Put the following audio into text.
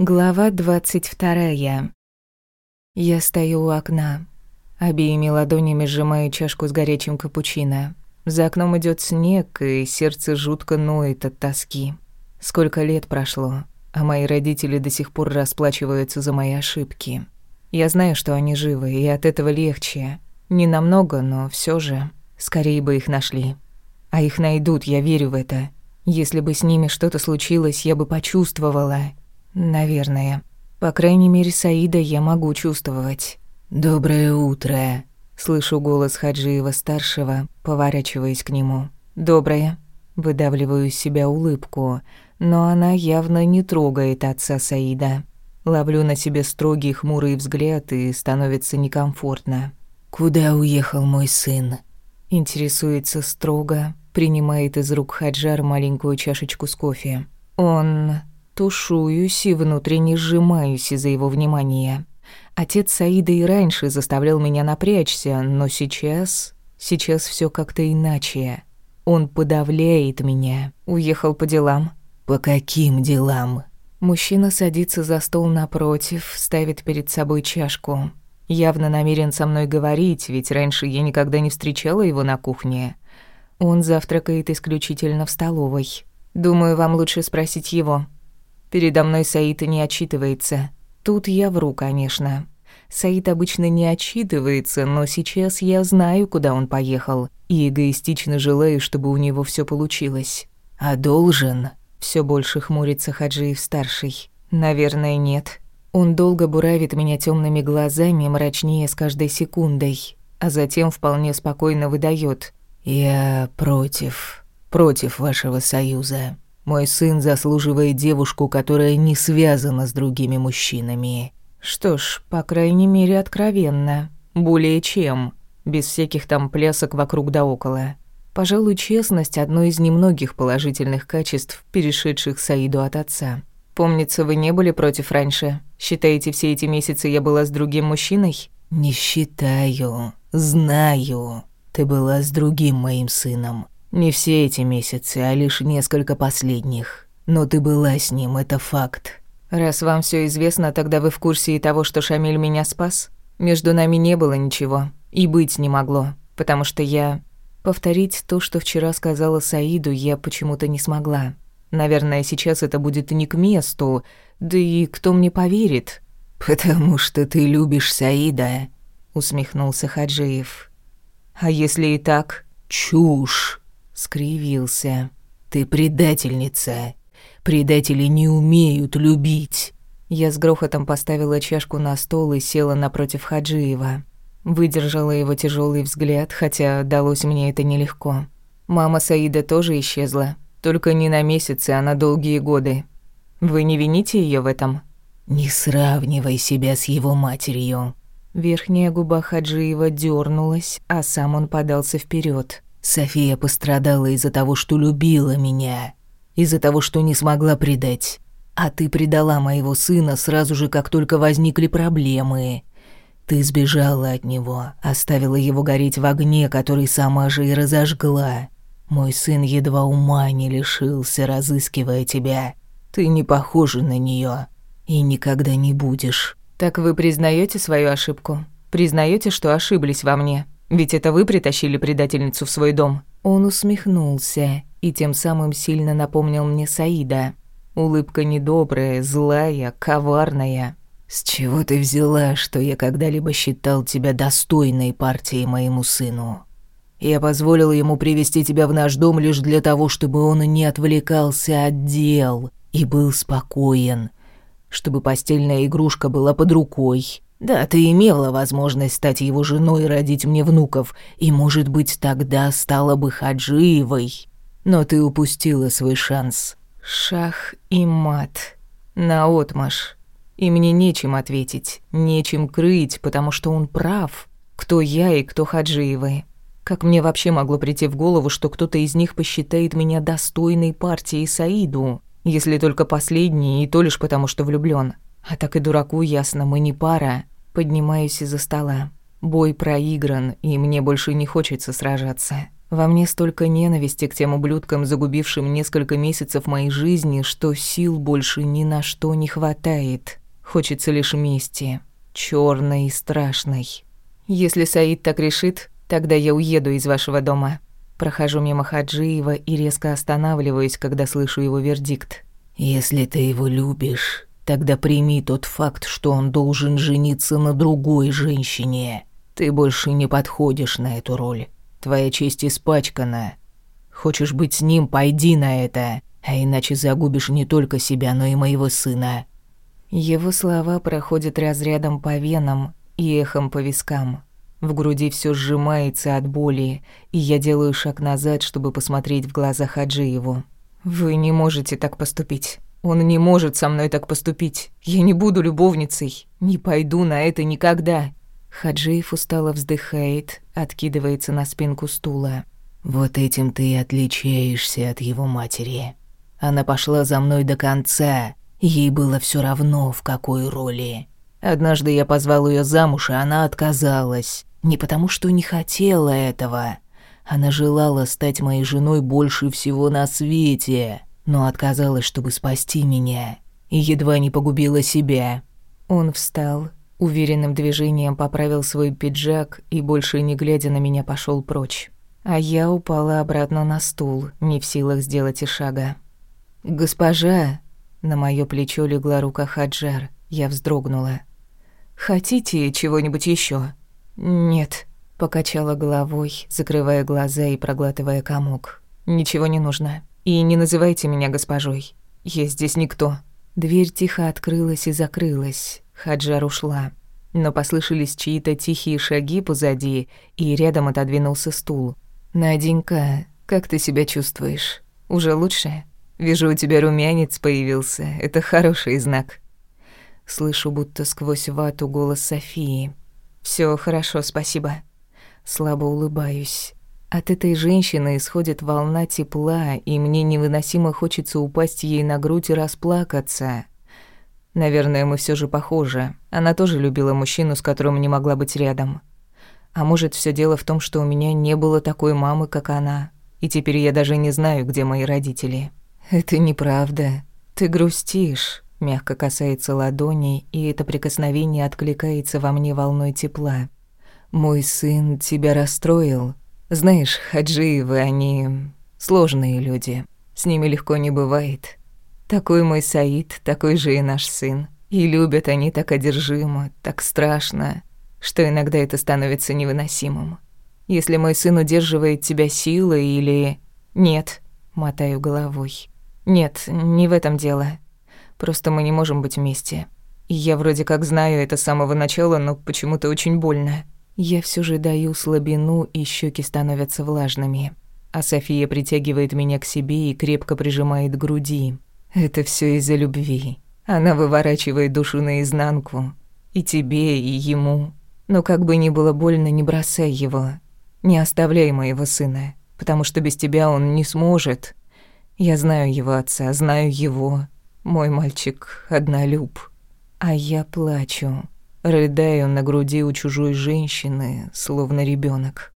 Глава двадцать вторая. Я стою у окна. Обеими ладонями сжимаю чашку с горячим капучино. За окном идет снег, и сердце жутко ноет от тоски. Сколько лет прошло, а мои родители до сих пор расплачиваются за мои ошибки. Я знаю, что они живы, и от этого легче. Не намного, но все же. Скорее бы их нашли. А их найдут, я верю в это. Если бы с ними что-то случилось, я бы почувствовала — Наверное. По крайней мере, Саида я могу чувствовать. «Доброе утро», — слышу голос Хаджиева-старшего, поворачиваясь к нему. «Доброе». Выдавливаю из себя улыбку, но она явно не трогает отца Саида. Ловлю на себе строгий хмурый взгляд и становится некомфортно. «Куда уехал мой сын?» Интересуется строго, принимает из рук Хаджар маленькую чашечку с кофе. «Он...» Тушуюсь и внутренне сжимаюсь из-за его внимания. Отец Саида и раньше заставлял меня напрячься, но сейчас... Сейчас все как-то иначе. Он подавляет меня. Уехал по делам. По каким делам? Мужчина садится за стол напротив, ставит перед собой чашку. Явно намерен со мной говорить, ведь раньше я никогда не встречала его на кухне. Он завтракает исключительно в столовой. Думаю, вам лучше спросить его. Передо мной Саид не отчитывается. Тут я вру, конечно. Саид обычно не отчитывается, но сейчас я знаю, куда он поехал, и эгоистично желаю, чтобы у него все получилось. А должен? Все больше хмурится Хаджиев-старший. Наверное, нет. Он долго буравит меня темными глазами, мрачнее с каждой секундой, а затем вполне спокойно выдает: «Я против, против вашего союза». Мой сын заслуживает девушку, которая не связана с другими мужчинами. Что ж, по крайней мере, откровенно. Более чем. Без всяких там плясок вокруг да около. Пожалуй, честность – одно из немногих положительных качеств, перешедших Саиду от отца. Помнится, вы не были против раньше? Считаете, все эти месяцы я была с другим мужчиной? Не считаю. Знаю. Ты была с другим моим сыном. Не все эти месяцы, а лишь несколько последних. Но ты была с ним, это факт. Раз вам все известно, тогда вы в курсе и того, что Шамиль меня спас? Между нами не было ничего. И быть не могло. Потому что я... Повторить то, что вчера сказала Саиду, я почему-то не смогла. Наверное, сейчас это будет не к месту. Да и кто мне поверит? «Потому что ты любишь Саида», — усмехнулся Хаджиев. «А если и так?» «Чушь скривился. «Ты предательница. Предатели не умеют любить». Я с грохотом поставила чашку на стол и села напротив Хаджиева. Выдержала его тяжелый взгляд, хотя далось мне это нелегко. Мама Саида тоже исчезла, только не на месяцы, а на долгие годы. Вы не вините ее в этом? Не сравнивай себя с его матерью. Верхняя губа Хаджиева дернулась, а сам он подался вперед. София пострадала из-за того, что любила меня, из-за того, что не смогла предать. А ты предала моего сына сразу же, как только возникли проблемы. Ты сбежала от него, оставила его гореть в огне, который сама же и разожгла. Мой сын едва ума не лишился, разыскивая тебя. Ты не похожа на нее и никогда не будешь. Так вы признаете свою ошибку? Признаете, что ошиблись во мне? Ведь это вы притащили предательницу в свой дом». Он усмехнулся и тем самым сильно напомнил мне Саида. Улыбка недобрая, злая, коварная. «С чего ты взяла, что я когда-либо считал тебя достойной партией моему сыну? Я позволил ему привести тебя в наш дом лишь для того, чтобы он не отвлекался от дел и был спокоен, чтобы постельная игрушка была под рукой, да, ты имела возможность стать его женой и родить мне внуков, и, может быть, тогда стала бы Хаджиевой. Но ты упустила свой шанс. Шах и мат. Наотмашь. И мне нечем ответить, нечем крыть, потому что он прав. Кто я и кто Хаджиевы. Как мне вообще могло прийти в голову, что кто-то из них посчитает меня достойной партией Саиду, если только последний, и то лишь потому, что влюблён. А так и дураку ясно, мы не пара. Поднимаюсь из-за стола. Бой проигран, и мне больше не хочется сражаться. Во мне столько ненависти к тем ублюдкам, загубившим несколько месяцев моей жизни, что сил больше ни на что не хватает. Хочется лишь мести, черной и страшной. Если Саид так решит, тогда я уеду из вашего дома. Прохожу мимо Хаджиева и резко останавливаюсь, когда слышу его вердикт. Если ты его любишь, тогда прими тот факт, что он должен жениться на другой женщине. Ты больше не подходишь на эту роль. Твоя честь испачкана. Хочешь быть с ним, пойди на это, а иначе загубишь не только себя, но и моего сына». Его слова проходят разрядом по венам и эхом по вискам. В груди все сжимается от боли, и я делаю шаг назад, чтобы посмотреть в глаза Хаджиеву. «Вы не можете так поступить. Он не может со мной так поступить. Я не буду любовницей. Не пойду на это никогда. Хаджиев устало вздыхает, откидывается на спинку стула. «Вот этим ты и отличаешься от его матери. Она пошла за мной до конца, ей было все равно, в какой роли. Однажды я позвал ее замуж, и она отказалась. Не потому, что не хотела этого. Она желала стать моей женой больше всего на свете, но отказалась, чтобы спасти меня, и едва не погубила себя». Он встал, Уверенным движением поправил свой пиджак и, больше не глядя на меня, пошел прочь. А я упала обратно на стул, не в силах сделать и шага. «Госпожа!» На моё плечо легла рука Хаджар. Я вздрогнула. «Хотите чего-нибудь ещё?» «Нет», — покачала головой, закрывая глаза и проглатывая комок. «Ничего не нужно. И не называйте меня госпожой. Я здесь никто». Дверь тихо открылась и закрылась. Хаджар ушла. Но послышались чьи-то тихие шаги позади, и рядом отодвинулся стул. «Наденька, как ты себя чувствуешь? Уже лучше? Вижу, у тебя румянец появился. Это хороший знак». Слышу будто сквозь вату голос Софии. Все хорошо, спасибо». Слабо улыбаюсь. От этой женщины исходит волна тепла, и мне невыносимо хочется упасть ей на грудь и расплакаться. Наверное, мы все же похожи. Она тоже любила мужчину, с которым не могла быть рядом. А может, все дело в том, что у меня не было такой мамы, как она. И теперь я даже не знаю, где мои родители. Это неправда. Ты грустишь. Мягко касается ладони, и это прикосновение откликается во мне волной тепла. Мой сын тебя расстроил. Знаешь, хаджиевы, они сложные люди. С ними легко не бывает. Такой мой Саид, такой же и наш сын. И любят они так одержимо, так страшно, что иногда это становится невыносимым. Если мой сын удерживает тебя силой или... Нет, мотаю головой. Нет, не в этом дело. Просто мы не можем быть вместе. Я вроде как знаю это с самого начала, но почему-то очень больно. Я все же даю слабину, и щеки становятся влажными. А София притягивает меня к себе и крепко прижимает к груди. Это все из-за любви. Она выворачивает душу наизнанку. И тебе, и ему. Но как бы ни было больно, не бросай его. Не оставляй моего сына, потому что без тебя он не сможет. Я знаю его отца, знаю его. Мой мальчик однолюб. А я плачу, рыдаю на груди у чужой женщины, словно ребенок.